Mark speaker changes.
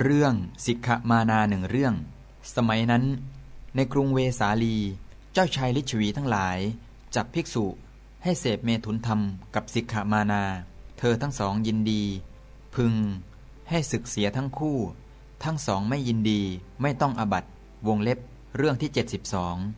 Speaker 1: เรื่องสิกขมานาหนึ่งเรื่อง สมัยนั้น ในกรุงเวสาลี เจ้าชายลิชวีทั้งหลาย จับภิกษุ ให้เสพเมถุนธรรมกับสิกขมานา เธอทั้งสองยินดี พึง ให้ศึกเสียทั้งคู่ ทั้งสองไม่ยินดีไม่ต้องอบัตวงเล็บเรื่องที่ 72